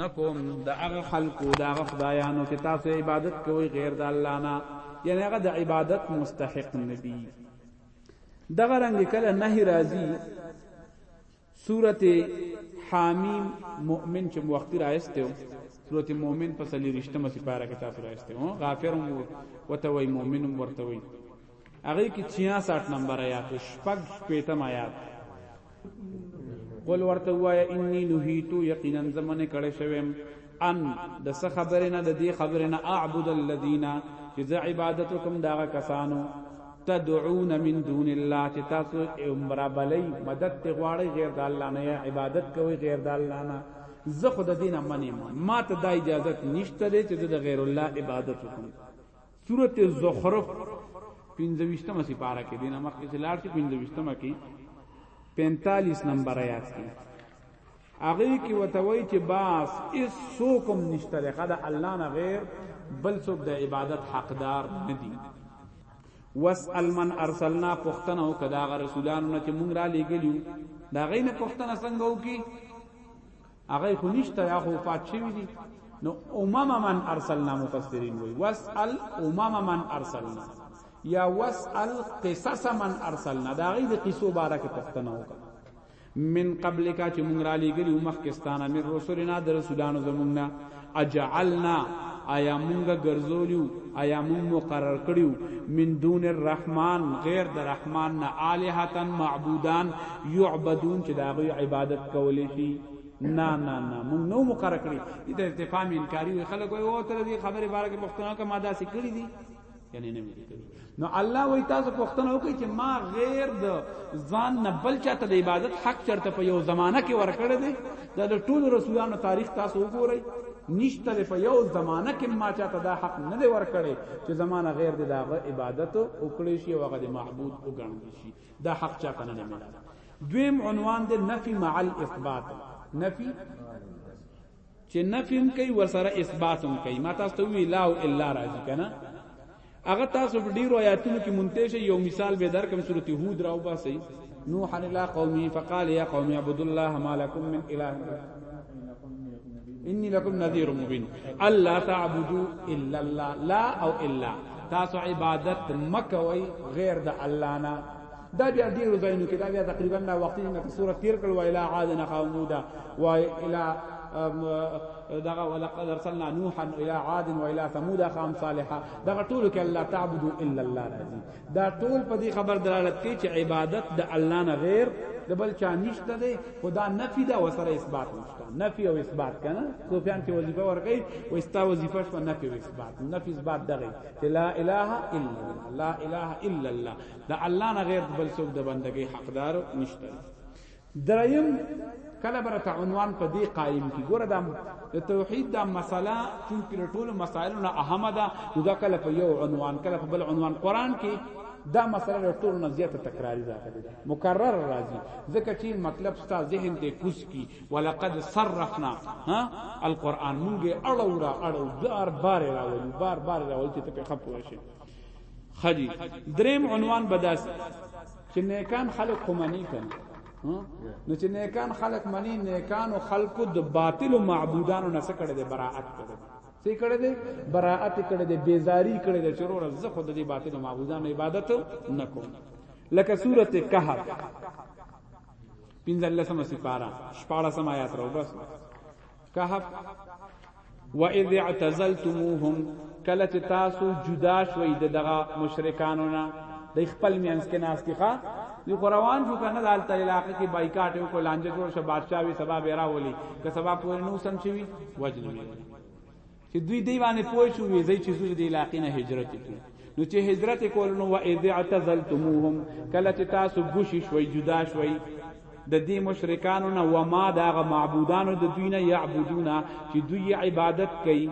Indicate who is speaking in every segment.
Speaker 1: نکوم د هغه خلقو د هغه خدایانو چې تاسو عبادت کوئ غیر د الله نه یعنی هغه د عبادت مستحق نه دي دغه رنګ کله نه راضی سورته حامیم مؤمن چې وخت راځته سورته مؤمن په سلی رښتمه سپاره کې تاسو راځته غافر وتوي مؤمن ورتوي هغه کې 66 نمبر آیات شپږ شپېتم آیات قل ورته وایا انی نهیتو یقینا زمنه کړه شوم ان د څه خبره نه د دې خبره نه اعبد الذین چې ز عبادت کوم دا کسانو تدعون من دون الله چې تاسو عمره بلی مدد ته غواړي غیر د الله نه عبادت کوي غیر د الله نه زه خود دینه منی ما ته د اجازه نشته چې د غیر الله عبادت وکم سورت الزخرف 25مه سپاره کې دینه مخکې چې لاړ شي 25مه کې 45 نمبر آیات کې هغه کې وتوي چې باس اس سوکم نشته ده خدای الله نه غیر بل څوک د عبادت حقدار نه دي واسال من ارسلنا پختنه او کدا رسولانو نه چې مونږ را لېګلیو دا غینه پختنه څنګه وکي هغه خو نشته یا خو پات شوی دي نو امم من ارسلنا مفسرین وی واسال امم من ارسلنا یا واسال قصص من ارسلنا دا غي د قصو باره کې پښتنه وکړه من قبل کا چې مونږ را لېګلی مخکستانه من رسولنا در رسولانو زمونږ نه اجعلنا آیا مونږه ګرځولیو آیا مونږ مقرر کړیو من دون الرحمن غیر د رحمان نه الہتن معبودان یعبدون چې دا غوی عبادت کولی شي نه نه نه مونږ نو مقرر کړی د استفهام انکاری وي خلک وایي او تر دې خبره بارکه پښتنه کما دا سکړی دي یعنی نه ویل کوي نو الله وای تاسو پوښتنه وکړئ چې ما غیر د ځان نه بل چاته د عبادت حق چرته په یو زمانہ کې ورکړی دی د ټول رسولانو تاریخ تاسو وګورئ نشته په یو زمانہ کې ما چاته دا حق نه دی ورکړی چې زمانہ غیر د داغه عبادت وکړي شي او هغه معبود وګڼل شي دا حق چاته نه ملي دویم عنوان د نفي مع الاثبات نفي چې نفی هم کوي ورسره اثبات هم کوي ما تاسو ته وی لا او الا راځي کنه هغه تاسو په ډیرو آیاتونو کې مونته شي یو مثال به درکم سورته هود راو باسي نوح علی قومه فقال یا قوم اعبدوا الله ما لكم من اله انی لکم نذیر مبین الله تعبدوا الا الله لا او الا تاسو عبادت مکوي غیر د الله نه دا بیا ډیرو ځایونو کې دا بیا تقریبا نا وخت نه سورۃ تیر کړو اله عاد نه قومودا و اله دغه ولقد ارسلنا نوحا الى عاد والى ثمود اخاهم صالحا دغه ټول کې الله تعبدوا الا الله راضي دا ټول په دې خبر دلالت کوي چې عبادت د الله نه غیر د بل چا نشته دی خدا نفی دا وسره اثبات نشته نفی او اثبات کنه سفیان چې وظیفه ورکړي و استا وظیفه شو نفی او اثبات نفی اثبات دغه لا اله الا الله لا اله الا الله د الله نه غیر بل څوک د بندګۍ حقدار نشته دریم کله برته عنوان په دې قائم کی ګوره دا د توحید دا مسله چون کې ټول مسائلو نه اهمه ده نو دا کله په یو عنوان کله په بل عنوان قران کې دا مسله له ټولو نه زیاته تکراری راغلی ده مکرر راځي ځکه چې مطلب ستا ذهن ته کوس کی ولقد صرفنا ها القرآن مونږه اړو را اړو بار بار راولو بار بار راولو چې ته په خپو شي خدي دریم عنوان بداس چې نیکان خلق کومنی کنه نو چې نیکان خلق منی نیکان او خلق د باطل او معبودانو نه سکړه د براءت کړي څه کړي دي براءت کړي دي بیزاری کړي دي چرور زه خود دې باطل او معبودانو عبادت نه کوم لکه سورته کهف پنځلسمه سپارا شپاړسمه آیات راو بس کهف واذ اعتزلتموهم کله چې تاسو جدا شوي د دغه مشرکانو نه د خپل مینس کې ناستخه یو روان شو کنه د الته علاقې کې بایکاټ یو کو لانجه جوړ شه بادشاہ وی سبب را ولي که سبب پورې نو سم شي وجل وی چې دوی دی باندې پوه شو وی زی چې زوی د علاقې نه هجرت کړي نو چې هجرت کول نو و اذ اعتزلتموهم کله چې تاسو ګوشي شوي جدا شوي د دې مشرکانو نه و ما داغه معبودانو د دوی نه یعبدونا چې دوی عبادت کوي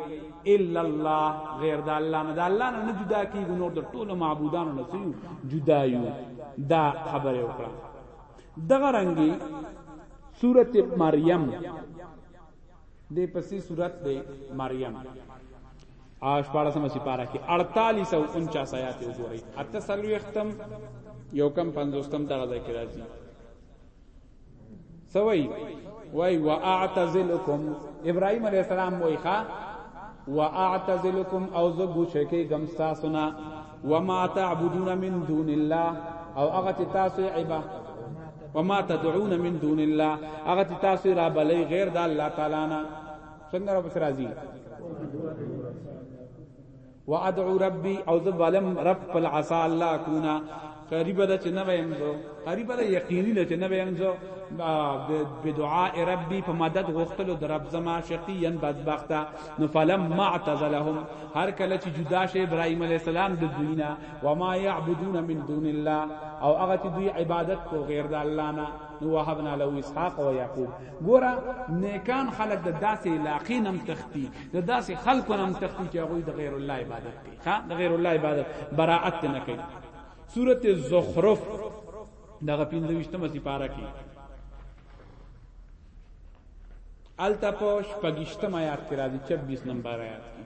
Speaker 1: الا الله غیر د الله نه د الله نه جدا کیږي نور د ټولو معبودانو نه سيو جدا یو دا خبره وکړه دغه رنګي سورته مریم دې پسې صورت دې مریم آش پاړه سم سپارا کې 4849 آیات وګورئ اته سلوي ختم یو کم 50 تم دغه ذکر راځي سوي وای واعتزلکم ابراهيم عليه السلام وای ښا واعتزلکم او زه ګوشه کې غم تاسو نه وما تعبدون من دون الله او هغه چې تاسو عبا وما تدعون من دون الله هغه چې تاسو را بلې غیر د الله تعالی نه څنګه را پس راځي وادعو ربي او ذ ولم رب العصا الله كنا قریب ده چې نه ویم زو قریب ده یقیني ده چې نه ویم زو بدعاء ربي په مدد غوښتلو در رب زما شقیان بدبخته نو فلم ما اعتزلهم هر کله چې جدا شي ابراهيم عليه السلام د دوی نه و ما يعبدون من دون الله او هغه چې دوی عبادت کو غیر د الله نه نو وهبنا له اسحاق او يعقوب ګوره نیکان خلق د داسې علاقې نم تختی د داسې خلکو نم تختی چې هغه د غیر الله عبادت کوي ها د غیر الله عبادت براءت نه کوي سورته زخرف دغه 25 مې پارا کې الته په شپږشتم آیات کې راځي 26 نمبر آیات کې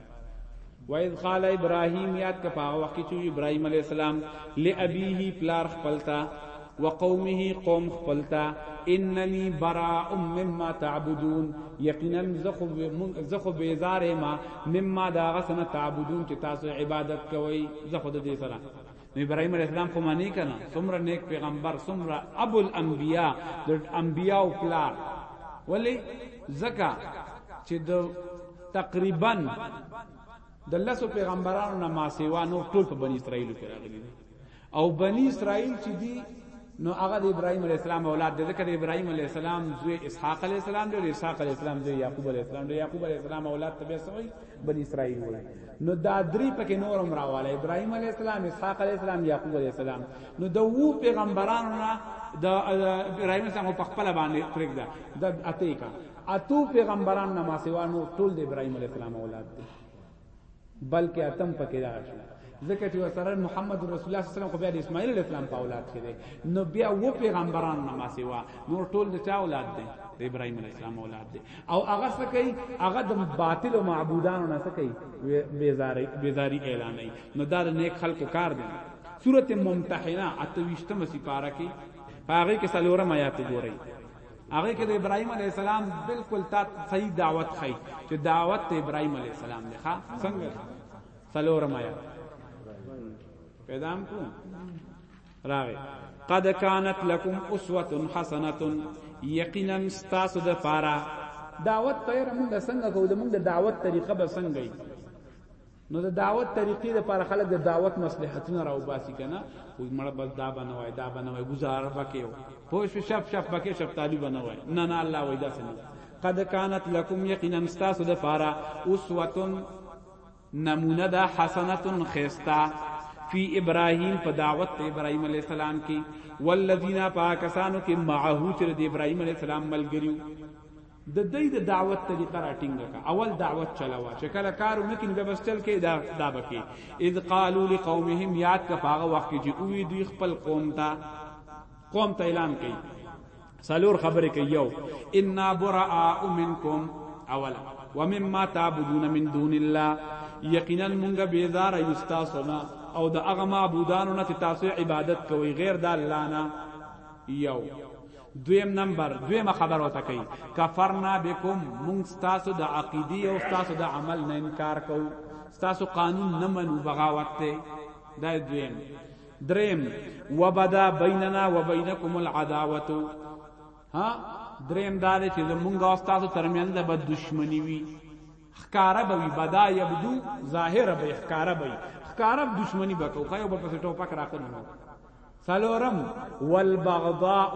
Speaker 1: وَإِذْ قَالَ إِبْرَاهِيمُ یاد کا په وخت کې چې ابراهیم علی السلام لأبيه پلار خپلتا وقومه قوم خپلتا انني براء مما تعبدون یقینا زخو زخو بیزار ما مما دا غسن تعبدون چې تاسو عبادت کوئ زخو د دې سره نو ابراهيم عليه السلام خو معنی کنا څومره نیک پیغمبر څومره ابو الانبیاء د انبیاء او پلار ولی زکا چې د تقریبا د لسو پیغمبرانو نه ما سیوا نو ټول په بنی اسرائیل کې راغلي او بنی اسرائیل چې دی نو هغه د ابراهيم عليه السلام اولاد دی ځکه د ابراهيم عليه السلام زوی اسحاق عليه السلام دی او اسحاق عليه السلام زوی يعقوب عليه السلام دی يعقوب عليه السلام اولاد ته به سوي بني اسرائيل وي نو دا درې پکې نور هم راواله ابراهيم عليه السلام اسحاق عليه السلام يعقوب عليه السلام نو د وو پیغمبرانو نه د ابراهيم السلام په خپل باندې پرېږده د اته کا اتو پیغمبران نه ما سیوا نو ټول د ابراهيم عليه السلام اولاد دي بلکې اتم پکې دا شو ځکه چې وسره محمد رسول الله صلی الله علیه وسلم خو بیا د اسماعیل علیه السلام په اولاد کې دی نو بیا و پیغمبران نه ما سیوا نور ټول د چا اولاد دی د ابراهیم علیه السلام اولاد دی او هغه څه کوي هغه د باطل او معبودانو نه څه کوي بیزاری بیزاری اعلانوي نو دا د نیک خلکو کار دی سورته ممتحنه اتويشتمه سپاره کې هغه کې سلورم آیات ګورئ هغه کې د ابراهيم عليه السلام بالکل تا صحیح دعوت خي چې دعوت ته ابراهيم عليه السلام دی ښا څنګه سلورم آیات پیدام کو راغی قد كانت لكم اسوه حسنه یقینا استاس د پارا دعوت تیر موږ څنګه کو د موږ دعوت طریقه به څنګه نو د دعوت طریقې لپاره خلک د دعوت مصلحتونه راو باسي کنه خو مړه بس دا بنوي دا بنوي گزاره پکې و پوه شو شپ شپ پکې شپ تالي بنوي نه نه الله وای دا سنه قد كانت لكم يقينا استاسو د پاره اسوه نمونه دا حسنه خيستا فی ابراهیم په دعوت ته ابراهیم علی السلام کې والذین پاکسانو کې معه چې د ابراهیم علی السلام ملګریو د دې د دعوت طریقه را ټینګه کا اول دعوت چلاوا چې کله کارو نه کین بس چل کې دا دا بکی اذ قالو لقومهم یاد کا پاغه وخت چې اوی دوی خپل قوم ته قوم ته اعلان کړي سالور خبره کوي یو ان براء منکم اولا ومما تعبدون من دون الله یقینا مونږه بیزار یستا سنا او د هغه معبودانو نه تاسو عبادت کوي غیر د الله نه یو دویم نمبر دویمه خبر وته کوي کفرنا بكم مونږ تاسو د عقیدی او تاسو د عمل نه انکار کو تاسو قانون نه منو بغاوت ته دا دویم دریم وبدا بیننا وبینکم العداوه ها دریم دا چې مونږ او تاسو ترمنځ به دښمنی وي ښکاره به وي بدا یبدو ظاهر به ښکاره به ښکاره دښمنی به کو خو بل پسې ټوپک راخلی نو سلورم والبغضاء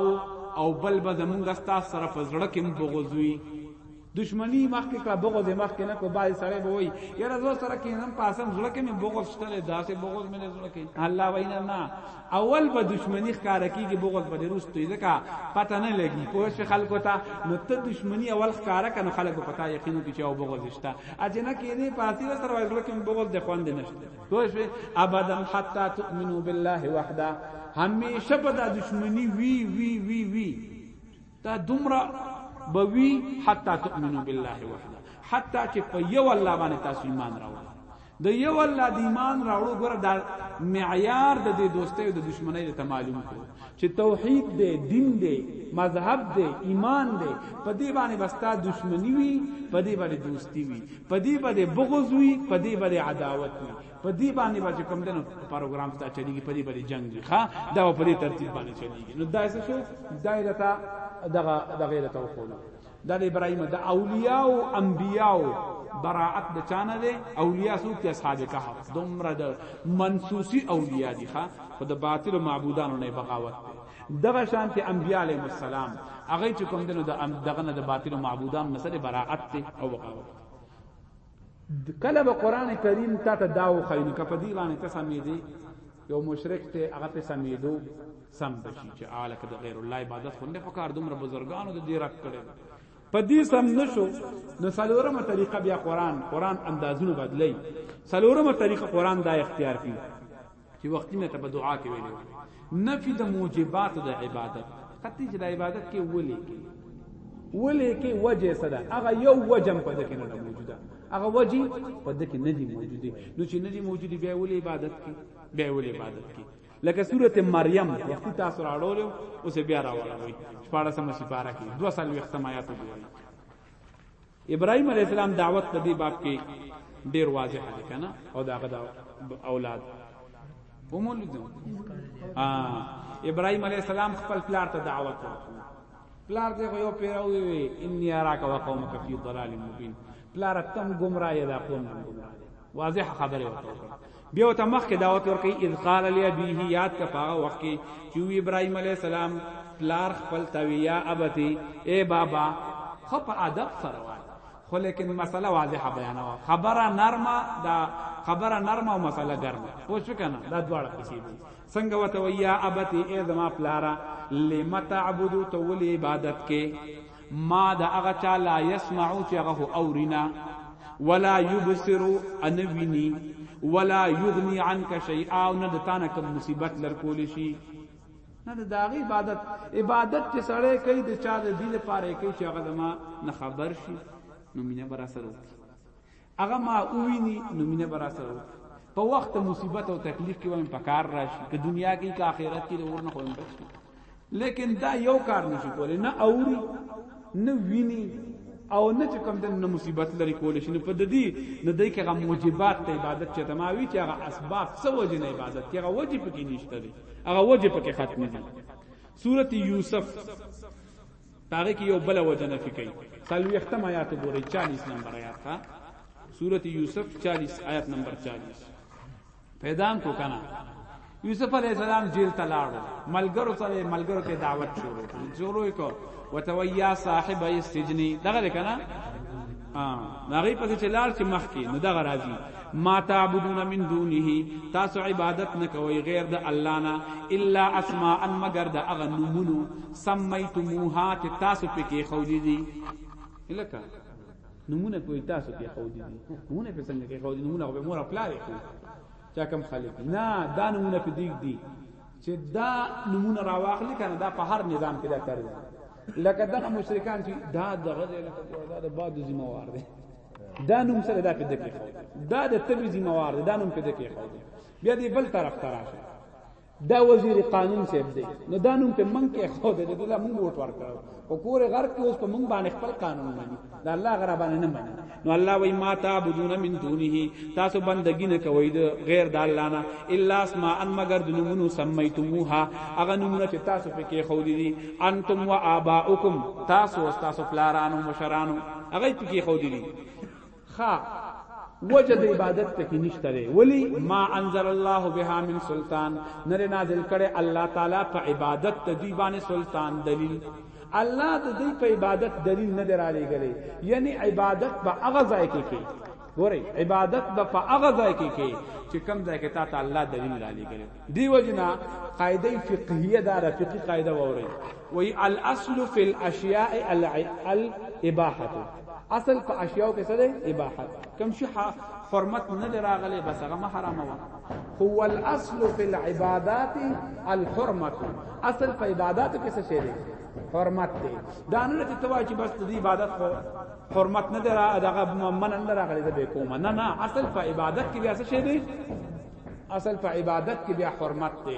Speaker 1: او بل به زمونږ ستا سره په زړه کې بغض وي دشمنی مخکې کړه بغض مخکې نه کو باز سره به وای یاره زو سره کې نن پاسم زړه کې مې بغض شته داسې بغض مې زړه کې الله وینا نه اول به دشمنی ښکارا کیږي بغض به روستو ځکه پته نه لګي په شي خلکو ته نو ته دشمنی اول ښکارا کنه خلک په پتا یقین کې چې او بغض شته اجنه کې نه پاتې سره وایي لکه بغض د خوند نشته په شي ابدا حتا تؤمنو بالله وحده همیشه به دشمنی وی وی وی وی دا دومره به وی حتا تؤمنو بالله وحده حتا چې په یو الله باندې تاسو ایمان راوړئ د یو الله د ایمان راوړو ګره دا معیار د دې دوستۍ او د دشمنۍ ته معلوم کړو چې توحید دی دین دی مذهب دی ایمان دی په دې باندې بستا دشمنی وی په دې باندې دوستی وی په دې باندې بغض وی په دې باندې عداوت وی په دې باندې به کوم دنو پروګرام ستا چلیږي په دې باندې جنگ وي ښا دا په دې ترتیب باندې چلیږي نو دا څه شو دایره تا دغه د غیره تو خولو د ابراهیم د اولیاء او انبیاء براءت د چانه ده اولیاء سو کې اصحاب کهف دومره د منسوسی اولیاء دي ښا په د باطل معبودانو نه بغاوت ده دغه شان ته انبیاء علیهم السلام هغه چې کوم دنو د دغه نه د باطل معبودان مسله براءت او بغاوت کله به قران کریم تا ته دا وخی نو کپه دی باندې ته سمېدې یو مشرک ته هغه په سمېدو سم بشي چې اعلی کده غیر الله عبادت خو نه پکار دومره بزرګانو د دې رات کړي په دې سم نشو نو سلورمه طریقه بیا قران قران اندازونه بدلی سلورمه طریقه قران دا اختیار کړي چې وختي مې ته په دعا کې ویلو نفي د موجبات د عبادت کتی چې د عبادت کې ولې کې ولې کې وجه صدا هغه یو وجم په دکې نه موجوده هغه وجه په دکې نه دی موجوده نو چې نه دی موجوده بیا ولې عبادت کې بیا ولې عبادت کې لکه سورته مریم وختي تاسو راړول او سه بیا راوړل وي 14 مې سپاره کې 200 وختم آیات وګورئ ابراهيم عليه السلام دعوت په دې باب کې ډیر واضح دی کنه او داغه دا اولاد هم لیدو ابراهيم عليه السلام خپل پلار ته دعوت ورکړ پلار دې یو پیراوی وی انی اراک و قومک فی ضلال مبین پلار تم گمراه یا قوم گمراه واضح خبره وکړه بیا ته مخ کې دعوت ورکړي اذ قال لي ابيه یاد کا پاغه وخت کې چې ابراهيم عليه السلام پلار خپل تویا ابتي اے بابا خپ ادب سره وای خو لیکن مسله واضحه بیانوا خبره نرمه دا خبره نرمه او مسله ګرمه خو شو کنه دا دواړه کیږي څنګه وته ویا ابتي اے زما پلارا لم تعبدو تو عبادت کې ما د هغه چا لا يسمعو چې هغه اورینا ولا يبصر ان ویني ولا يغني عنك شيئا او نه د تانه کوم مصیبت لر کول شي نه د داغي عبادت عبادت چې سړی کوي د چا د دې لپاره کوي چې هغه دما نه خبر شي نو مینه بر اثر وکړي هغه ما وویني نو مینه به را سره وکړي په وخت مصیبت او تکلیف کې وایم په کار راشي که دنیا کې که آخرت کې اور نه خویم بچي لیکن دا یو کار نشي کولی نه اوري نه ویني او نه چې کوم د مصیبت لري کول شي نه په ددی نه دای کې غو موجبات ته عبادت چې تماوي چې هغه اسباب څه وجه نه عبادت کې هغه وجه پکې نشته دي هغه وجه پکې ختم دي سورته یوسف پاره کې یو بل وجه نفي کوي سلوختم آیات ګوري 40 نمبر آیات ها سورته یوسف 40 آیات نمبر 40 پیدام کو کنه یوسف علی السلام جیل ته لاړو ملګرو سره ملګرو ته دعوت شروع شروع کو وتویا صاحب السجن دغه کنه نغی پس چې لار چې مخ کې نو دغه راځي ما تعبدون من دونه تاسو عبادت نه کوي غیر د الله نه الا اسماء مگر د اغه نمونو سمیتموها چې تاسو په کې خودي دي لکه نمونه په تاسو کې خودي دي نمونه په څنګه کې خودي نمونه په مور خپل لري چا کم خلک نه دا نمونه په دیګ دي چې دا نمونه راواخلي کنه دا په هر نظام کې دا تر لکه دغه مشرکان چې دا دغه لکه دا د باد ذمہ وار دي دا نوم سره دا په دکې خو دا د تبي ذمہ وار دي دا نوم په دکې خو بیا دې بل طرف تراشه دا وزیر قانون صاحب دی نو دا نوم په منګ کې خو دې د الله موږ ووټ ورکړو او کور غرق کې اوس په موږ باندې خپل قانون مانی دا الله غره باندې نه مانی نو الله وای ما تعبدون من دونه تاسو بندگی نه کوي د غیر د الله نه الا اسماء ان مگر د نومونو سمیتموها اغه نومونه چې تاسو په کې خو دي انتم و اباؤکم تاسو او تاسو پلارانو مشرانو اغه په کې خو دي خا وجه د عبادت ته کې نشته دی ولی ما انزل الله بها من سلطان نره نازل کړي الله تعالی په عبادت ته دی باندې سلطان دلیل الله د دې په عبادت دلیل نه درالې غلې یعنی عبادت په هغه ځای کې کې ګوري عبادت به په هغه ځای کې کې چې کم ځای کې تا ته الله دلیل را لګل دی وجنا قاعده فقهیه دار فقهی قاعده ووري وی الاصل فی الاشیاء الاباحه اصل په اشیاو کې څه دی اباحت کم شي حرمت نه دراغله بس هغه ما حرام و هو الاصل فی العبادات الحرمت اصل په عبادت کې څه شی دی حرمت دی دا نه چې توا چې بس دې عبادت خو حرمت نه درا دغه من نه راغلی زه به کوم نه نه اصل په عبادت کې بیا څه شی دی اصل په عبادت کې بیا حرمت دی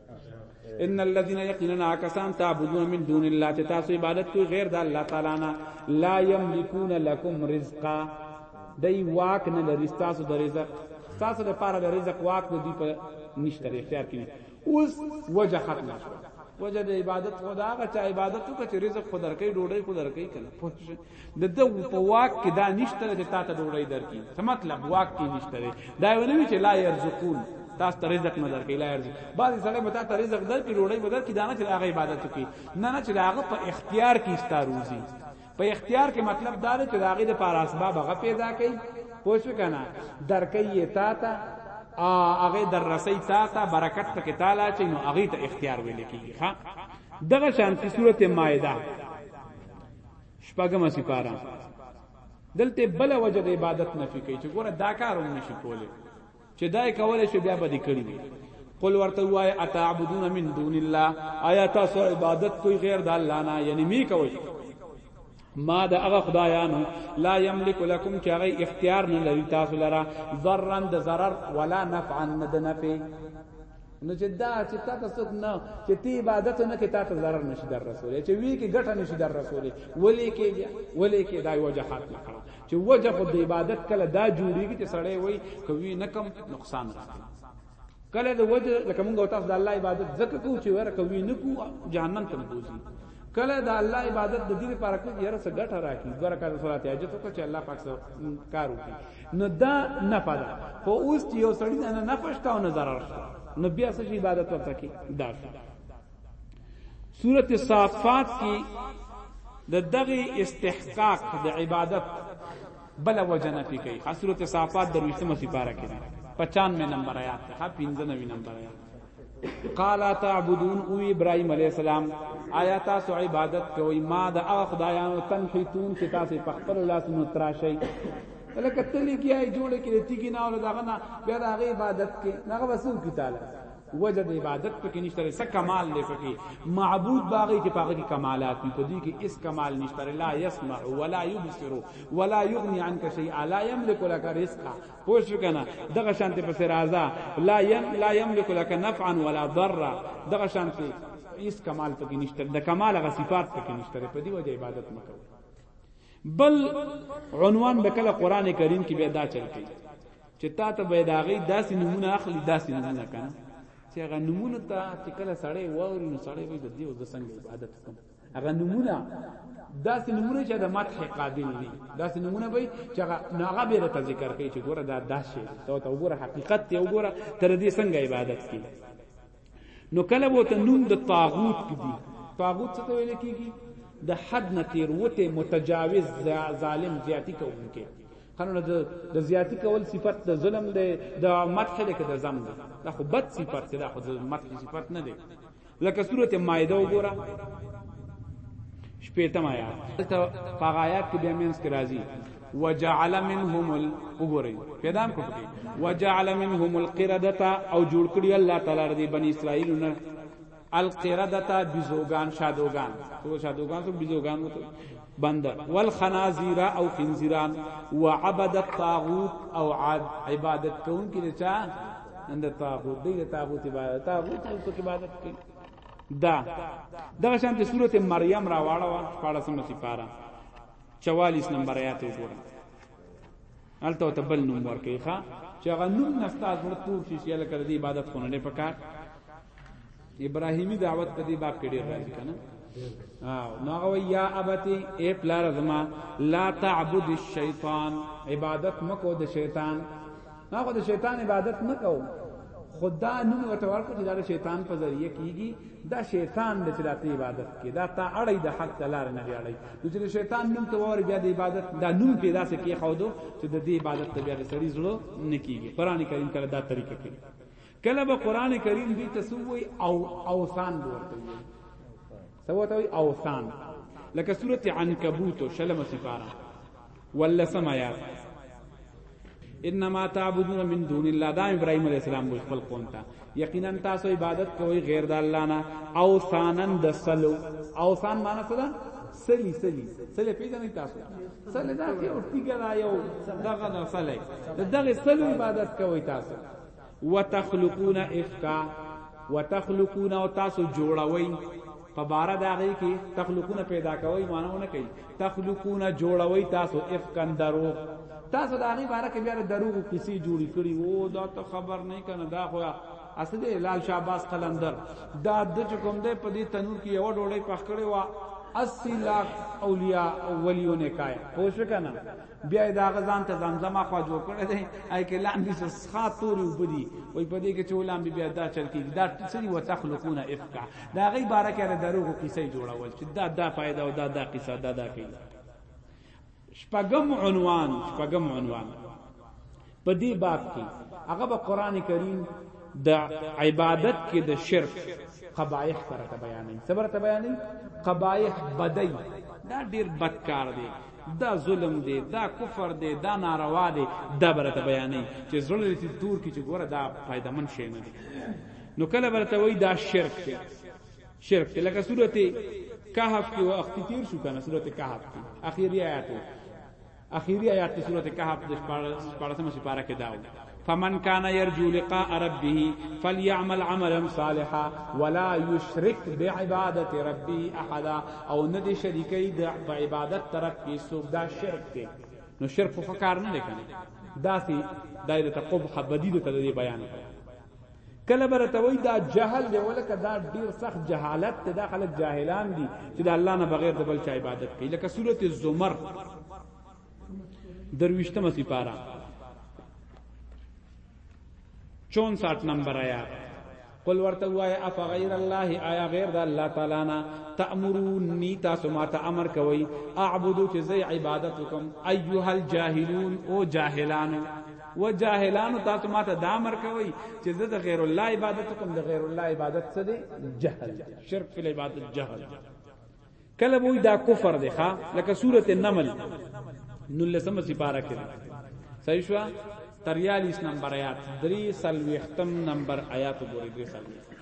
Speaker 1: ان الذين يقيننا كسان تعبدون من دون الله تاسو عبادت کوي غیر د الله تعالی نه لا يملكون لكم رزقا دای واک نه لري تاسو د رزق تاسو د پاره د رزق واک نه دی په نشته اختیار کوي اوس وجه ختم شو وجه د عبادت خدا غا چې عبادت وکړي رزق خدای کوي ډوډۍ خدای کوي کنه د ده په واک کې دا نشته چې تا ته ډوډۍ درکړي څه مطلب واک کې نشته دی دا یو نه وي چې لا يرزقون تاسو ته رزق نه درکې لا ارزق بعضی سړی به تاسو رزق درکې ډوډۍ به درکې دانه چې هغه عبادت وکي نه نه چې هغه په اختیار کې ستا روزي په اختیار کې مطلب دا دی چې هغه د پار اسباب هغه پیدا کړي پوښ کنه درکې یې تا ته هغه در رسي تا ته برکت پکې تعالی چې نو هغه ته اختیار ویل کیږي ها دغه شانتی سورته مائده شپږمه سپاره دلته بل وجه د عبادت نفي کوي چې ګوره دا کار هم نشي کولی چې دا کولای شي بیا به دې کړی وي قل ورته وای اتعبدون من دون الله آیا تاسو عبادت کوئی غیر د الله نه یعنی می کوي ما د هغه خدایانو لا یملک لکم چې هغه اختیار نه لري تاسو لره ضرر د ضرر ولا نفعا د نفع نو چې دا چې تا ته څوک نه چې تی عبادت نه کې تا ته ضرر نشي در رسولې چې وی کې ګټه نشي در رسولې ولې کې ولې کې دا وجه حق نه کړه چې وجه خو د عبادت کله دا جوړیږي چې سړی وای کوي نه کم نقصان راځي کله د وجه لکه موږ تاسو د الله عبادت زکه کو چې ورکوي نه کو جهنم ته بوزي کله دا الله عبادت د دې لپاره کوي یاره څه ګټه راکړي دوه رکعات صلات حاجت وکړي چې الله پاک سره کار وکړي نو دا نه پدا خو اوس چې یو سړی نه نه پښتا او نه zarar شته نو بیا څه عبادت ورته کوي دا سورۃ الصافات کې د دغه استحقاق د عبادت بل وجنه پی کوي سورۃ الصافات دروښتمه سپاره کې 95 نمبر آیات ته 95 نمبر آیات قال تعبدون او ابراهيم عليه السلام آیا تاسو عبادت کوئ ما د هغه خدایانو تنحیتون چې تاسو په خپل لاسونو تراشئ لکه تلی کیای جوړ کړي تیګی نه ول دغه نه بیا د هغه عبادت کې هغه وسو کی تعالی وجه د عبادت پکې نشته څه کمال دی پکې معبود باغی چې پاغه کې کمالات دي په دې کې اس کمال نشته لا يسمع ولا يبصر ولا يغني عنك شيئا لا يملك لك رزقا پوه شو کنه دغه شانته پس راځه لا یم لا یملک لك نفعا ولا ضرا دغه شانته هیڅ کمال پکې نشته د کمال غ صفات پکې نشته په دی وجه عبادت مکو بل عنوان به کله قران کریم کې بیا دا چل کوي چې تا ته به داغي داسې نمونه اخلي داسې نمونه کنه چې هغه نمونه ته چې کله سړی ووري نو سړی به د دې او د څنګه عبادت کوي هغه نمونه داسې نمونه چې د مدح قابل نه داسې نمونه به چې هغه ناغه به ته ذکر کوي چې ګوره دا داسې ته ته ګوره حقیقت ته وګوره تر دې څنګه عبادت کوي نو کله وو ته نوم د طاغوت کې دي طاغوت څه ته ویل کیږي د حد نه تیر وته متجاوز ظالم زیاتی کوونکې خنو د زیاتی کول صفت د ظلم ده د مدح ده که د زم ده دا خو بد صفت ده خو د مدح صفت نه ده لکه سورته مائده وګوره شپیتم آیات ته پاغ آیات کې بیا مینس کې راځي وجعل منهم ال وګورئ پیدا کو پکې وجعل منهم القردتا او جوړ کړی الله تعالی ردی بنی اسرائیل نه القردتا بزوغان شادوغان تو شادوغان تو بزوغان وته بندر والخنازیر او خنزیران وعبد الطاغوت او عاد عبادت کون کی چا اند طاغوت دی طاغوت عبادت طاغوت او تو عبادت کی دا دغه شان ته سورته مریم را واړه وا پاړه سم سی پارا 44 نمبر آیات وګوره الته ته بل نوم ورکی ښا چې هغه نوم نستاز ورته شي چې لکه د عبادت خونه نه پکار ابراهیمی دعوت په دې باب کې ډیر راځي کنه نو هغه یا ابتی اے پلار زما لا تعبد الشیطان عبادت مکو د شیطان ما خو د شیطان عبادت مکو خدا نن وته ورکو چې دا شیطان په ذریعہ کیږي دا شیطان د چلاته عبادت کې دا تا اړی د حق تلار نه دی اړی نو چې شیطان نوم ته ور بیا د عبادت دا نوم پیدا سه کې خو دو چې د دې عبادت ته بیا د سړی زړه نه کیږي قران کریم کړه دا طریقه کې کله به قران کریم دې تسوي او اوثان ورته وي سو ته وي اوثان لکه سوره عنکبوت شلم سفاره ولا سمایا انما تعبدون من دون الله دا ابراهيم عليه السلام وش خپل قوم ته یقینا تاسو عبادت کوئ غیر د الله نه او ثانن د سلو او ثان معنی څه ده سلی سلی سلی پیژنې تاسو سلی دا یو تیګه دا یو دغه نه سلی دغه سلو عبادت کوئ تاسو وتخلقون افکا وتخلقون او تاسو جوړوي په بار د هغه کې تخلقون پیدا کوي مانونه کوي تخلقون جوړوي تاسو افکن درو تاسو د هغه بار کې بیا دروغ کیسې جوړې کړي وو دا ته خبر نه کنه دا خو اصل لال شاباس قلندر دا د کوم دې په دې تنور کې یو ډوړې پخ کړي وا 80 لاکھ اولیاء ولیونه کای پوښ کنه بیا دا غزان ته زمزمه خو جوړ کړی دی آی کې لاندې څه ښا توري وبدي وای په دې کې چې ولام بیا دا چل کې دا سړي وتخلقون افکا دا غي بارکه د دروغ قصې جوړول چې دا دا فائدہ او دا دا قصه دا دا کې شپږم عنوان شپږم عنوان په دې باب کې هغه به قران کریم د عبادت کې د شرک قبایح ترته بیانې صبرته بیانې قبایح بدی دا ډیر بد کار دی دا ظلم دی دا کفر دی دا ناروا دی دا برته بیانې چې زړه لري تور کې چې ګوره دا فائدمن شي نه دی نو کله برته وای دا شرک دی شرک دی لکه سورته کهف کې وخت تیر شو کنه سورته کهف کې اخیری آیات اخیری آیات په سورته کهف د 14 سپاره کې داو فمن کان یرجو لقاء ربه فلیعمل عملا صالحا ولا یشرک بعبادت ربه احد او نه دې شریکې د عبادت طرف کې څوک دا شرک دی نو شرک په کار نه لیکنه داسې دایره تقب حبدی د تدې بیان کړ کله بر ته وای دا جهل دی ولکه دا ډیر سخت جهالت ته دا خلک جاهلان دي چې د الله نه بغیر د بل چا عبادت کوي لکه سورته زمر درویشتمه سپاره 64 نمبر آیات قل ورته وای اف غیر الله آیا غیر د الله تعالی نه تأمرونی تاسو ما ته امر کوي اعبدو چې زی عبادت وکم ایها الجاهلون او جاهلانو و جاهلانو تاسو ماته دا امر کوي چې زه د غیر الله عبادت کوم د غیر الله عبادت څه دی جهل شرک فی عبادت جهل کله وای دا کفر دی ښا لکه سوره النمل نلسمه سپاره کړي صحیح شو 43 نمبر آیات 3 سلوختم نمبر آیات ګورې 3 سلوختم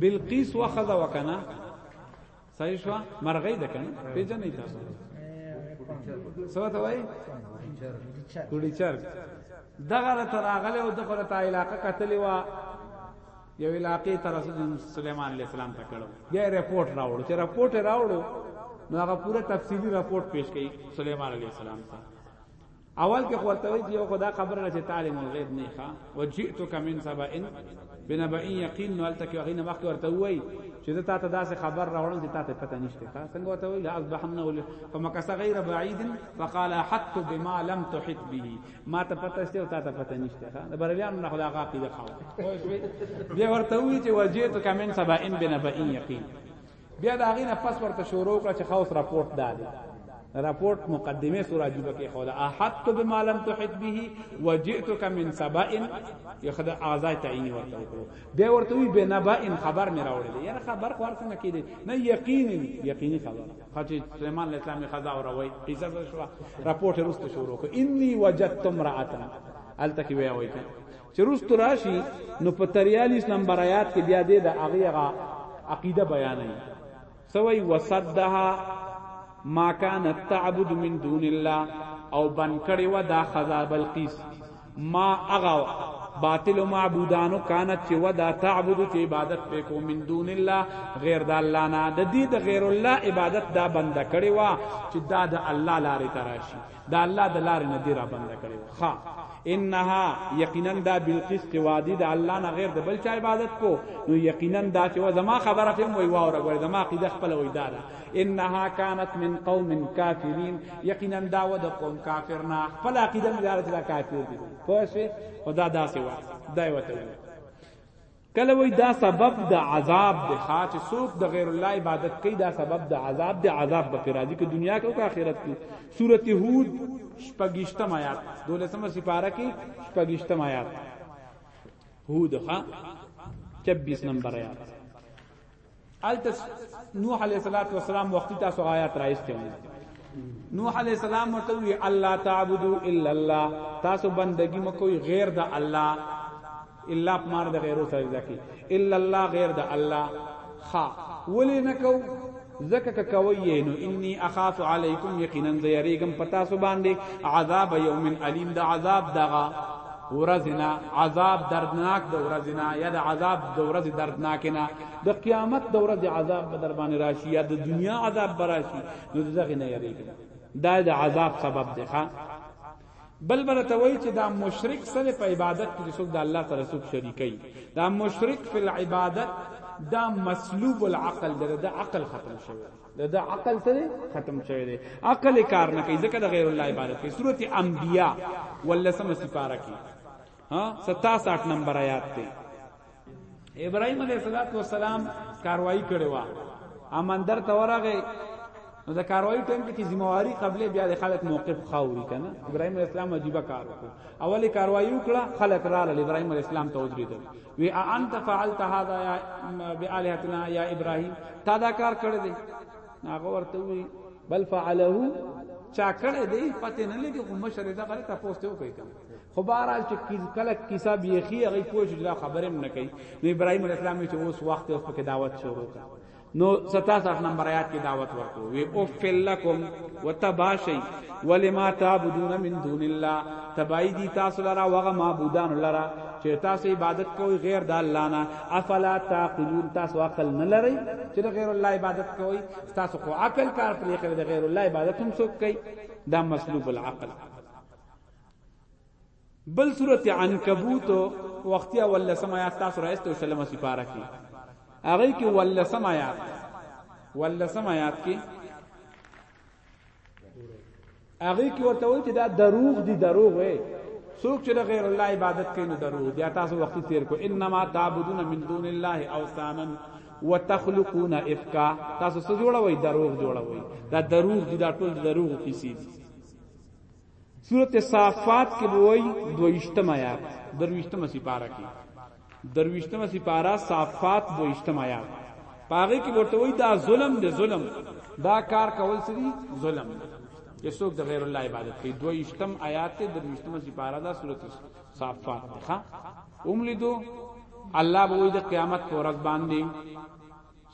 Speaker 1: بلقیس وخذ وکنا صحیح شو مرغۍ ده کنه پیژنې تاسو سو ته وای کوړی چر دغه را تر اغله او دغه ته علاقه کتلی وا یو علاقې تر سليمان عليه السلام ته کړو بیا رپورت راوړو چې رپورت راوړو نو هغه پوره تفصيلي رپورت پیش کړي سليمان عليه السلام ته اول کې ورته وی یو خدا خبره نه چې تعلم الغیب نه ښا وجئتک من سبا ان بنبا یقین نو الته کې هغه نه مخکې ورته وی چې ته ته داسې خبر راوړم چې تاسو پته نشته ښا څنګه ورته وی لا اصبحنا ول فمکث غیر بعید فقال حت بما لم تحط به ما ته پته شته او تاسو پته نشته ښا د بریلیان نه خدا هغه عقیده خاو بیا ورته وی چې وجئتک من سبا ان بنبا یقین بیا دا غینه پس ورته شروع کړ چې خاص راپورټ دادی راپورټ مقدمه سورہ جوبه کې خوله احط بما لم تحط به وجئتك من سبا یخد اعضاء تعین ورته وکړو به ورته وی بنبا ان خبر مې راوړل یاره خبر خو ارسه نه کیدی نه یقین یقیني خبر خاطی سليمان الاسلام خدا او روي قصه شو راپورټ روسته شروع کو انی وجدت امراه التکی وی وای چې روست راشي نو په 43 نمبر آیات کې بیا دې د هغه عقیده بیانوي سوي وصدها ما كانت تعبد من دون الله او بن کړي و دا خزا بلقیس ما اغا باطل معبودانو كانت چې ودا تعبد چې عبادت په کو من دون الله غیر د الله نه د دې د غیر الله عبادت دا بند کړي وا چې دا د الله لارې تراشي دا الله د لارې نه دی را بنده کړی خا انها یقینا دا بلقیس چې وادي د الله نه غیر د بل چا عبادت کو نو یقینا دا چې و زما خبره فهم وی واوره غوړي زما عقیده خپل وی دا ده انها كانت من قوم کافرین یقینا دا و د قوم کافر نه خپل عقیده مې دا کافر دي پوه شئ خدا دا سي وا دا وته کله وای دا سبب د عذاب د ښا چې څوک د غیر الله عبادت کوي دا سبب د عذاب د عذاب به پر راځي که دنیا کې او که آخرت کې سورته هود شپږشتم آیات دولسمه سپاره کې شپږشتم آیات هود ها 26 نمبر آیات التس نوح علیہ الصلوۃ والسلام وخت تاسو آیات راځته نوح علیہ السلام ورته وی الله تعبدو الا الله تاسو بندگی مکو غیر د الله الا پمار د غیرو سره ځکی الا الله غیر د الله خا ولی نکو زکه ک کوي نو اني اخاف عليكم يقينا زيريغم پتا سو باندې عذاب يوم اليم د عذاب دغه ورزنا عذاب دردناک د ورزنا یا د عذاب د ورز دردناک نه د قیامت د ورځې عذاب به در باندې راشي یا د دنیا عذاب به راشي نو دغه نه یریږي دا د عذاب سبب دی ښا بل بل ته وایي چې دا مشرک سره په عبادت کې څوک د الله سره څوک شریکي دا مشرک فی العبادت دا مسلوب العقل ده دا عقل ختم شوی ده دا عقل سره ختم شوی ده عقل کار نه کوي ځکه د غیر الله عبادت کوي سورته انبیاء ولسمه سپاره کې ها 67 نمبر آیات ته ابراهيم عليه السلام کاروایی کړې و امندر ته ورغه نو د کاروایی ټیم کې ذمہواری قبلې بیا د خلک موقف خاوري کنه ابراهيم عليه السلام عجیب کار وکړ اولی کاروایی وکړه خلک رااله ابراهيم عليه السلام ته ودرېدل وی انت فعلت هذا يا بالهتنا يا ابراهيم تا دا کار کړې دي هغه ورته وی بل فعله چا کړه دی پته نه لګي کوم شری دا غره تاسو ته وکړي کوم خو بهرحال چې کیز کله کیسه بیخي هغه پوه شو دا خبرې هم نه کوي نو ابراهیم علیه السلام چې اوس وخت اوس پکې دعوت شروع کړ نو 77 نمبر آیات کې دعوت ورکو وی او فلکم وتباشی ولما تعبدون من دون الله تبای دی تاسو لرا وغه معبودان لرا چې تاسو عبادت کوئ غیر د الله نه افلا تعقلون تاسو عقل نه لرئ چې غیر الله عبادت کوئ تاسو خو عقل کار پرې کړی د غیر الله عبادت هم څوک کوي دا مسلوب العقل بل سورت عنکبوت وختي اول لسم آیات تاسو راځته او شلمه سپاره کې هغه کې ول لسم آیات ول لسم آیات کې هغه کې ورته وایي چې دا دروغ دي دروغ وي څوک چې غیر الله عبادت کوي نو دروغ دي تاسو وختي تیر کو انما تعبدون من دون الله اوثانا وتخلقون افکا تاسو څه جوړوي دروغ جوړوي دا دروغ دي دا ټول دروغ کیسې دي سورت صافات کې بوي دویشتم آیات درویشتم سپاره کې درویشتم سپاره صافات دویشتم آیات پاغه کې ورته وای دا ظلم دی ظلم دا کار کول سری ظلم چې څوک د غیر الله عبادت کوي دویشتم آیات درویشتم سپاره دا سورت صافات ښا اوملیدو الله به د قیامت پر ورځ باندې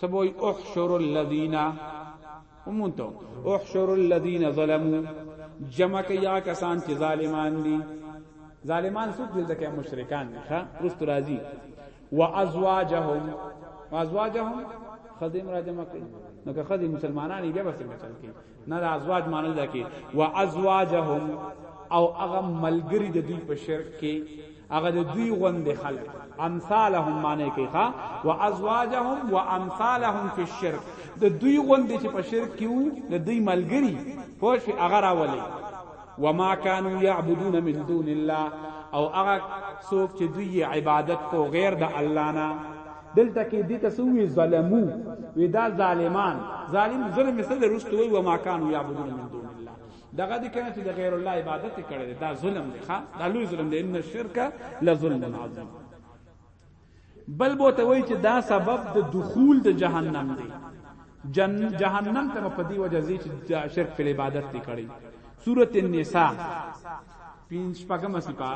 Speaker 1: سبوی احشر الذین ومونته احشر الذین ظلموا جمع کیا کسان چې ظالمان دي ظالمان څوک دي ځکه مشرکان دي ها رست راضی وازواجهم وازواجهم خدیم را جمع کړي نو که خدای مسلمانان یې بیا بس چل کړي نه د ازواج معنی ده کې وازواجهم او هغه ملګری د دوی په شرک کې هغه د دوی غوند خلق امثالهم معنی کې ښا وازواجهم وامثالهم فی الشرک د دوی غوند چې په شرک کې وو د دوی ملګری خوش هغه راولي وما كانوا يعبدون من دون الله او هغه څوک چې دوی عبادت کو غیر د الله نه دلته کې دې ته څه وي ظلمو وی دا ظالمان ظالم ظلم څه دی رستو وی و ما کانوا یعبدون من دون الله دغه دې کنه چې د غیر الله عبادت کړي دا ظلم دی ښا دا لوی ظلم دی ان الشرک لظلم عظیم بل بو ته وی چې دا سبب د دخول د جهنم دی جن جهنم ته په دی وجه زی چې شرک په عبادت دی کړي سورۃ النساء پینځ پګه مسی پا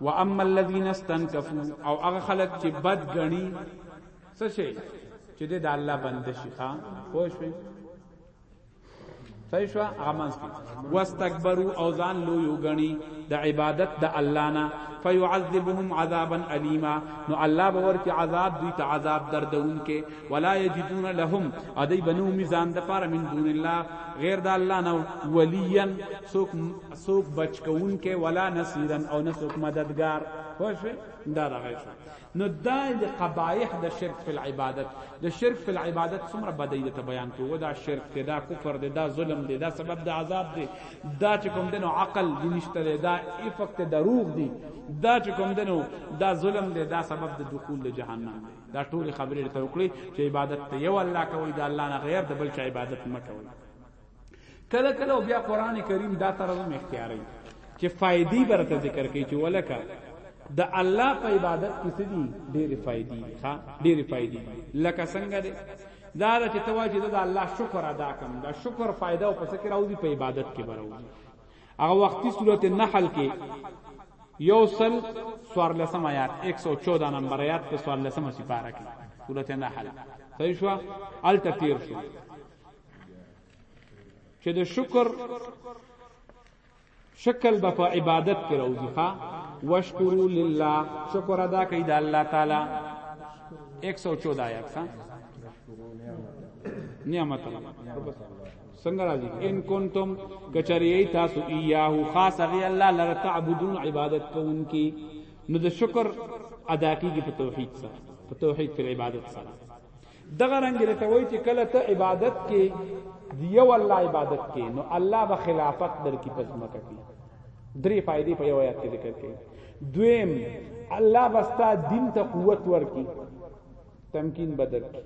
Speaker 1: واما الذين استنكفوا او هغه خلک چې بد غني څه شي چې د الله بنده شي ښا خو شوي صحیح شو امانس کی واستكبروا او ځان لو یو غني د عبادت د الله نه فيعذبهم عذابا اليما نو الله باور کی عذاب دوی ته عذاب دردون کې ولا یجدون لهم ادی بنو میزان د پاره من دون الله غیر د الله نه ولیا سوک څوک بچ کوونکې ولا نصيرا او نه څوک مددگار پوه شئ دا دغه شو نو دا د قبایح د شرک فی العبادت د شرک فی العبادت څومره بدی د بیان کوو دا شرک ته دا کفر دی دا ظلم دی دا سبب د عذاب دی دا چې کوم دنو عقل دی نشته دی دا افکت دروغ دی دا چې کوم دنو دا ظلم دی دا سبب د دخول د جهنم دی دا ټول خبرې ته وکړي چې عبادت ته یو الله کوي دا الله نه غیر د بل چا عبادت مکوي کله کله بیا قران کریم دا طرز هم اختیاري چې فائدې برته ذکر کوي چې ولکه د الله په عبادت کې څه دي ډېرې فائدې دي ها ډېرې فائدې دي لکه څنګه ده دا چې تواجه د الله شکر ادا کوم دا شکر فائدہ او پس کې راوځي په عبادت کې براوځي هغه وختي سورته نحل کې یو سل سوار لسم آیات 114 نمبر آیات په سوار لسم سپاره کې سورته نحل صحیح شو الته تیر شو چې د شکر شکل به په عبادت کې راوځي ښا واشکرو لله شکر ادا کوي د الله تعالی 114 آیات ښا نعمت څنګه راځي ان کنتم کچری تاسو ایاه خاص غی الله لره تعبدون عبادت کوونکی نو د شکر ادا کیږي په توحید سره په توحید په عبادت سره دغه رنګ رته وای چې کله ته عبادت کې دی یو الله عبادت کې نو الله به خلافت در کې پزمکه کې درې فائدې په یو آیات کې ذکر کړي دویم الله بستا دین ته قوت ورکی تمکین بدر کی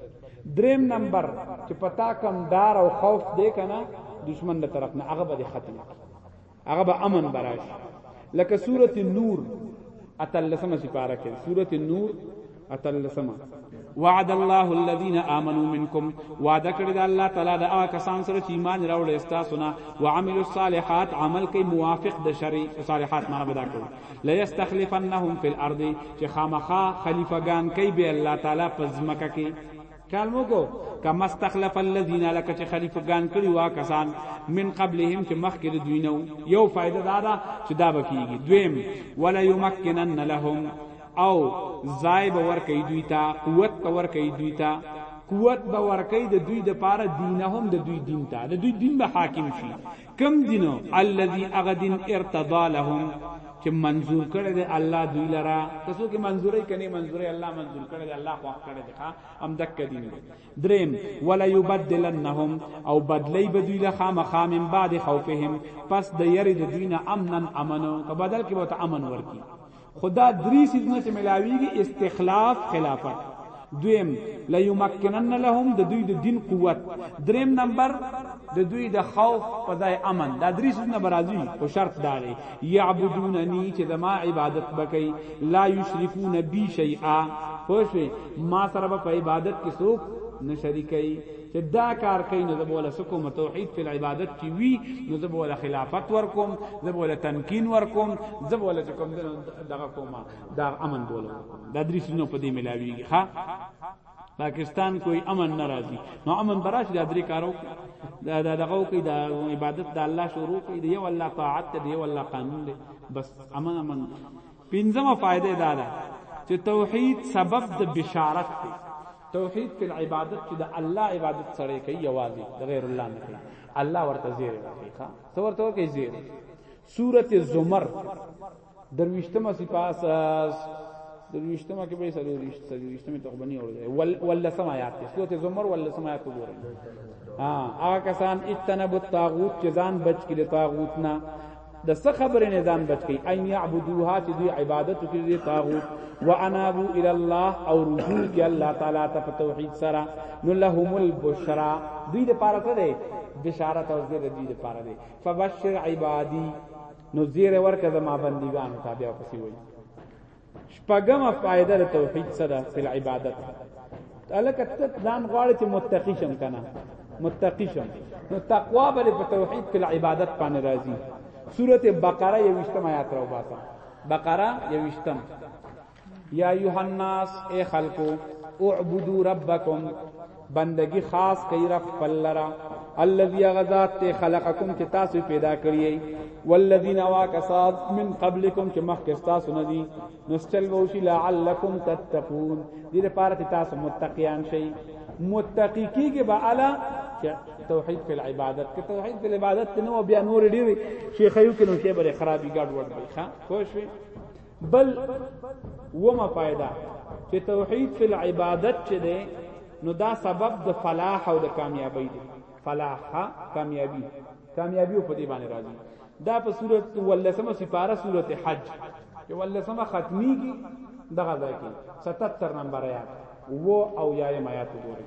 Speaker 1: دریم نمبر چې پتا کم دار او خوف دې کنه دشمن له طرف نه هغه به ختم کی هغه به امن براش لکه سورته نور اتلسمه سپاره کې سورته نور اتلسمه وعد الله الذين امنوا منكم وعده کړی د الله تعالی د هغه کسان سره چې ایمان راوړل استا سنا وعملوا الصالحات عمل کوي موافق د شری صالحات معنا بدا کوي لا يستخلفنهم في الارض چې خامخا خلیفګان کوي به الله تعالی پزمکه کې خیال مو کو کما استخلف الذين لك چې خلیفہ ګان کړي وا کسان من قبلهم چې مخکې د دوی نو یو فائدہ دا ده چې دا بکیږي دویم ولا یمکنن لهم او زایب ور کوي دوی ته قوت په ور کوي دوی ته قوت به ورکی د دوی د پاره دینهم د دوی دین ته د دوی دین به حاکم شي کوم دین الذی هغه دین ارتضا لهم چې منظور کړی دی الله دوی لرا کسو کې منظورې کني منظورې الله منظور کړی دی الله خو کړی دی ها ام دک دین دی دریم ولا یبدلنهم او بدلی به دوی له خامخا من بعد خوفهم پس د یری د دین امنن امنو که بدل کې وته امن ورکی خدا درې سيزونه چې ملاويږي استخلاف خلافت دویم لا یمکنن لهم د دوی د دین قوت دریم نمبر د دوی د خوف په ځای امن دا درې څه برازي او شرط دار یعبدوننی چې زما عبادت بکئی لا یشرکون بی شیئا پوښوي ما سره په عبادت کې څوک نه شریکي چې دا کار کوي نو زبوله سکوم توحید په عبادت کې وی نو زبوله خلافت ورکوم زبوله تمکین ورکوم زبوله چې کوم دغه کومه دا امن بوله دا درې سينو په دې ملاویږي ها پاکستان کوئی امن ناراضي نو امن براش دا درې کارو دا دا دغه کوي دا عبادت د الله شروع کوي دی یو الله طاعت دی یو الله قانون دی بس امن امن پنځمه فائده دا ده چې توحید سبب د بشارت دی توحید په عبادت چې د الله عبادت سره کوي یوازې د غیر الله نه کوي الله ورته زیره ورکړي ښا څو ورته ورکړي زیره سورۃ الزمر درویشتمه سپاس درویشتمه کې به سلو ریشت سلو ریشتمه تقبنی اور دی ول ول سم آیات کې سورۃ زمر ول سم آیات وګورئ ها آ کسان اتنب الطاغوت چې ځان بچ کړي طاغوت نه د څه خبرې نه ځان بچ کی ان یعبدوها چې دوی عبادت کوي د طاغوت وانابو الی الله او رجوع کی الله تعالی ته په توحید سره نو لهم البشرا دوی د پاره ته ده بشارت او زیر دوی د پاره ده فبشر عبادی نو زیر ورکه زما بندگان تابع پسی وایي شپږمه فائدہ د توحید سره په عبادت الکه ته ځان غواړي چې متقی شم کنه متقی شم نو تقوا بل په توحید په عبادت باندې راځي سورته بقره یو وشتم آیات راو باسه بقره یو وشتم یا ایها الناس ای خلقو اعبدوا ربکم بندگی خاص کوي رب خپل لرا الذي غذات ته خلقکم چې تاسو پیدا کړی والذین واکسات من قبلکم چې مخکې تاسو نه دي نستل وشي لعلکم تتقون دې لپاره چې تاسو متقیان شئ متقی کیږي به اعلی توحید په عبادت کې توحید په عبادت نو بیا نور ډیر شیخ یو کې نو شی بل خرابي ګډ وډ ښه خوښ بل ومه فائدہ چې توحید فی العبادت چې ده نو دا سبب د فلاح او د کامیابی دی فلاح کامیابی کامیابی په دې باندې راځي دا په صورت ولسمه سپاره صورت حج چې ولسمه ختمی کی دغه ځای کې 77 نمبر آیات وو او یایم آیات وګورئ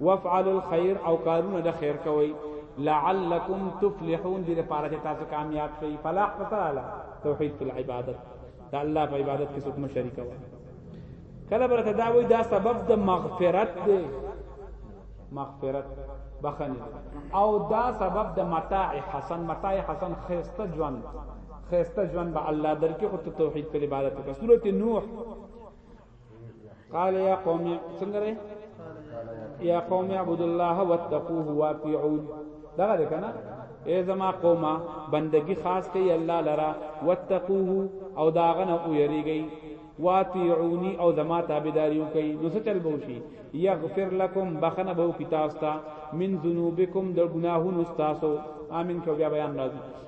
Speaker 1: وفعل الخير او کارونه د خیر کوي لعلکم تفلحون دې لپاره چې تاسو کامیاب شئ فلاح تعالی توحید فی العبادت دا الله په عبادت کې څوک مشرک وي کله برته دا وای دا سبب د مغفرت دی مغفرت بخنه او دا سبب د متاع حسن متاع حسن خيسته ژوند خيسته ژوند به الله درکې خو توحید په عبادت کې سورته نوح قال يا قوم څنګه لري يا قوم اعبدوا الله واتقوه واطيعون دا غره کنه اے زما قومه بندگی خاص کوي الله لرا واتقوه او داغه نه ویریږي واطيعوني او زما تابعداري کوي نو څه چل بوشي يغفر لكم بخنه بو کتاب تا من ذنوبكم د ګناهونو تاسو امين کو بیا بیان راځي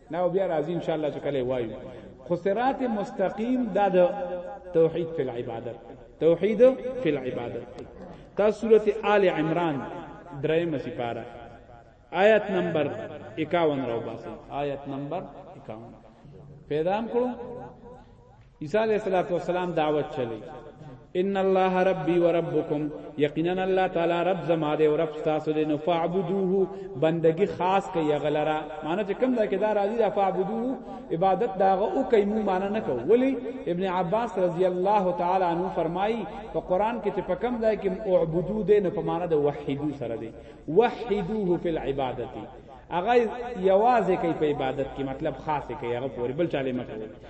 Speaker 1: نو بیا راځي ان شاء الله چې کله وایو خو صراط مستقیم دا د توحید فی العبادت توحید فی العبادت تا سورۃ آل عمران دریم سپاره آیت نمبر 51 راو باسي آیت نمبر 51 پیدا هم کړو عیسی علیہ الصلوۃ والسلام دعوت چلی ان الله ربي وربكم یقینا الله تعالی رب زما دی او رب تاسو دی نو فعبدوه بندگی خاص کوي غلرا معنی چې کوم ځای کې دا راځي دا فعبدوه عبادت داغه او کوي مو معنی نه کو ولی ابن عباس رضی الله تعالی عنہ فرمایي په قران کې چې په کوم ځای کې اعبدو دی نو په معنی د وحیدو سره دی وحیدوه فی العبادت هغه یوازې کوي په عبادت کې مطلب خاصه کوي هغه پوری بل چاله مکه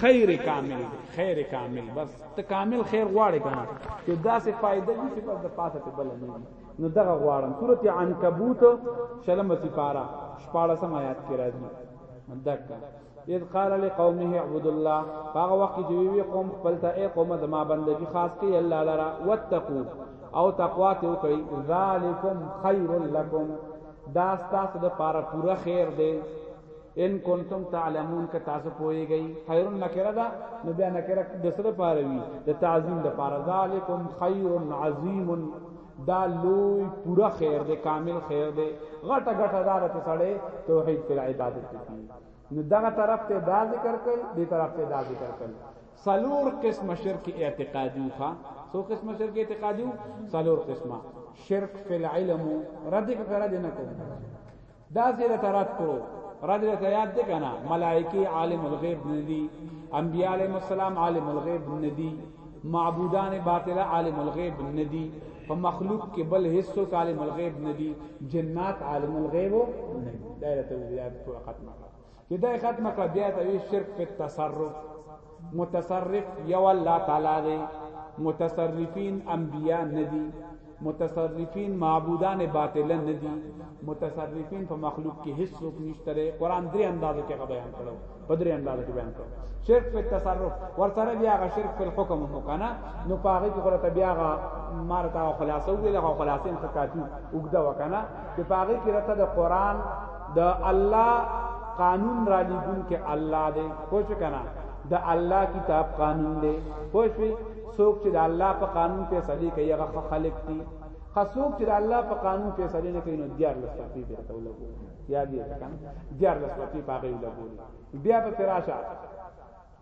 Speaker 1: خیر کامل خیر کامل بس ته کامل خیر غواړې کنه چې داسې فائدہ دي چې بس د پاسه ته بل نه نو دغه غواړم سورته عنکبوت شلم سپارا شپارسم آیات کې راځي دک اذ قال لقومه اعبدوا الله هغه وخت چې وی قوم خپل ته اے قوم زما بندگی خاص کې الله لرا واتقوا او تقوا ته کوي ذالکم خیر لکم دا تاسو د پاره پوره خیر دی ان کنتم تعلمون که تاسو پوهیږئ خیر نکره ده نو بیا نکره د څه لپاره وي د تعظیم لپاره ذالکم خیر عظیم دا لوی پورا خیر دی کامل خیر دی غټه غټه دار چې سړی توحید پر عبادت کی نو دغه طرف ته دا ذکر کړ دې طرف ته دا ذکر کړ سلور قسم شرک اعتقادی خو سو قسم شرک اعتقادی سلور قسمه شرک فی العلم رد کړه دې نه کوم دا زیر ترات کرو رد رت یاد دے کنا ملائکی عالم الغیب ندی انبیاء علیہ السلام عالم الغیب ندی معبودان باطلہ عالم الغیب ندی په مخلوق کې بل حصو عالم الغیب ندی جنات عالم الغیب ندی دایره ته ویات ټول ختمه کړه چې دا ختمه کړه بیا ته وی شرک په تصرف متصرف یو الله تعالی دی متصرفین انبیا ندی متصرفین معبودان باطل ندی متصرفین په مخلوق کې هیڅ څوک نشته لري قران درې اندازو کې بیان کړو په درې اندازو کې بیان کړو شرک په تصرف ورته بیا غ شرک په حکم هم کنه نو پاغه کې غره بیا غ مارتا خلاصو ویل خلاصین څه کافی وګدا وکنه چې پاغه کې رته د قران د الله قانون را لګون کې الله دې پوښ کنه د الله کتاب قانون دې پوښ څوک چې د الله په قانون په صدې کې هغه خلق دي خاصوک چې د الله په قانون په صدې نه کوي نو دیار لسپتی به ته ولګو یا دې کنه دیار لسپتی پاګې ولګو بیا په تراشه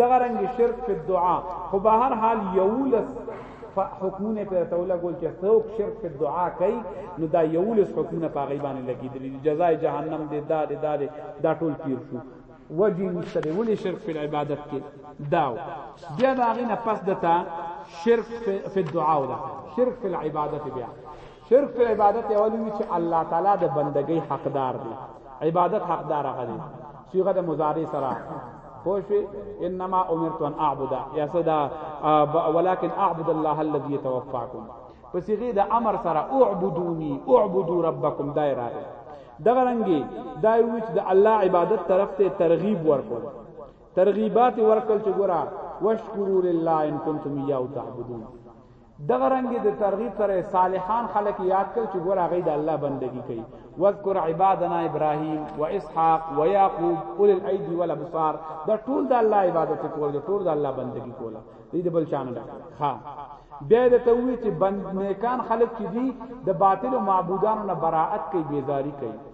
Speaker 1: دغه رنګ شرک په دعا خو به هر حال یولس حکمونه پر توله ګول چې څوک شرک په دعا کوي نو دا یولس حکمونه په غیبانه لګیدل دي جزای جهنم دې دا دې دا دې دا ټول تیر شو وجه نشته دی ولې شرک په عبادت کې داو بیا دا غینه پس دتا شرک په دعا ولا شرک په عبادت بیا شرک په عبادت اول وی چې الله تعالی د بندګۍ حقدار دی عبادت حقدار هغه دی صيغه د مضارع سره پوښوي انما امرت ان اعبد یا صدا ولكن اعبد الله الذي يتوفاكم په صيغه د امر سره اعبدوني اعبدوا ربكم دای راغی دغه رنګي دای وی چې د الله عبادت طرف ته ترغیب ورکول ترغیبات ورکل چې ګورا واشکروا لله ان کنتم اياه تعبدون دغه رنګ یې د ترغیب سره یې صالحان خلک یاد کړل چې ګوره هغوی د الله بندګي کوي، واذکر عبادنا ابراهیم واسحاق ویعقوب اولی الایدی والابصار، دا ټول د الله عبادت یې کول، دا ټول د الله بندګي کوله، دوی د بل چا نه ډکول. ښه بیا یې درته وویل چې بند نیکان خلک چې دي د باطلو معبودانو نه براءت کوي، بېزاري کوي.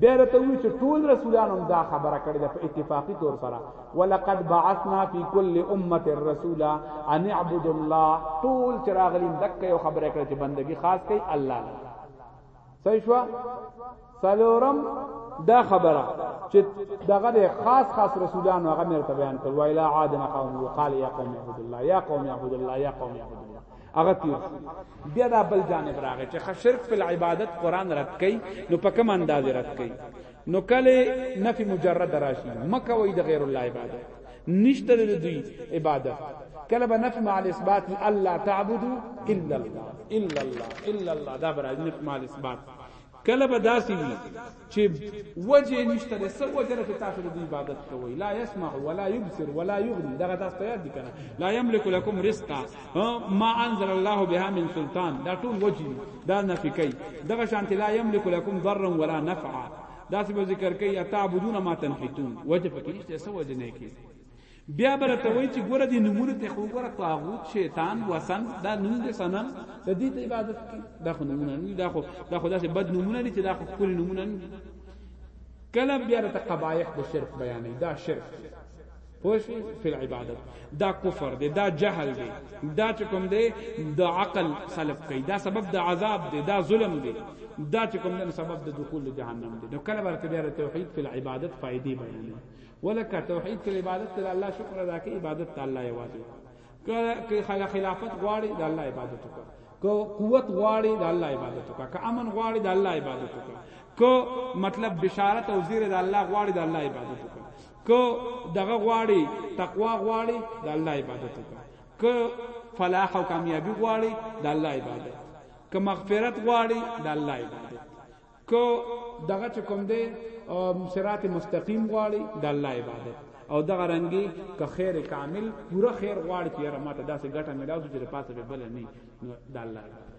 Speaker 1: بیا راته وویل چې ټول رسولانو هم دا خبره کړې ده په اتفاقي طور سره ولقد بعثنا فی کل امه الرسولا ان اعبدوا الله ټول چې راغلي هم دکه یو خبره کړې چې بندګي خاص کوي الله له صحیح شو سلورم دا خبره چې دغه د خاص خاص رسولانو هغه مرته بیان کړ ویلا عادنا قوم قال یا قوم اعبدوا الله یا قوم اعبدوا الله یا قوم اعبدوا الله هغه تیر شو بیا دا بل جانب راغی چې شرک فی العبادت قران رد کړي نو په کوم انداز رد کړي نو کله نفی مجرد راشي مکه وای د غیر الله عبادت نشته د دوی عبادت کله به نفی مع الاثبات الله تعبدو الا الله الا الله الا الله دا برای نفی مع الاثبات کله به داسې وي چې وجه نشته ده سو وجه چې تاسو د عبادت کوئ لا يسمع ولا يبصر ولا يغني دغه تاسو یاد دي کنه لا يملك لكم رزقا ما انزل الله بها من سلطان دا ټول وجه دا نفي کوي دغه شانت لا يملك لكم ضرا ولا نفعا دا څه ذکر کوي اتعبدون ما تنحتون وجه پکې نشته سو وجه نه کوي بیا به راته وایي چې ګوره دې نومونه ته خو ګوره طاغوت شیطان وسن دا نوم دې صنم د دې ته عبادت کوي دا خو نومونه نه دا خو دا خو داسې بد نومونه دي چې دا خو خپل نومونه نه کله بیا راته قبایح د شرک بیانې دا شرک پوش فی العبادت دا کفر دی دا جهل دی دا چې کوم دی د عقل سلب کوي دا سبب د عذاب دی دا ظلم دی دا چې کوم دی سبب د دخول جهنم دی نو کله ورته بیا توحید فی العبادت فائدې بیانې ولکه توحید کې عبادت ته الله شکر ادا کوي عبادت ته الله یوازې که خلافت غواړي د الله عبادت وکړي که قوت غواړي د الله عبادت وکړه که امن غواړي د الله عبادت وکړه که مطلب بشارت او زیر د الله غواړي د الله عبادت وکړه که دغه غواړي تقوا غواړي د الله عبادت وکړه که فلاح او کامیابی غواړي د الله عبادت که مغفرت غواړي د الله عبادت کو دغه چې کوم دی صراط مستقیم غواړي د الله عبادت او دغه رنګي که خیر کامل پوره خیر غواړي چې رماته داسې ګټه ملاو چې پاسه به بل نه نو د الله عبادت